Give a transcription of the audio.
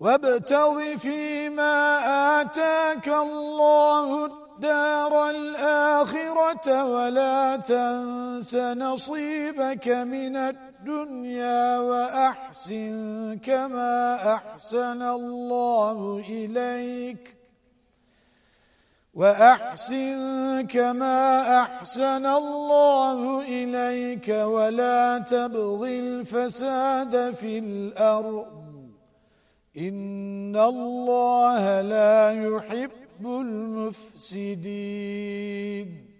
وابتغ فيما آتاك الله الدار الآخرة ولا تنس نصيبك من الدنيا وأحسن كما أحسن الله إليك وأحسن كما أحسن الله إليك ولا تبغ الفساد في الأرض. إن الله لا يحب المفسدين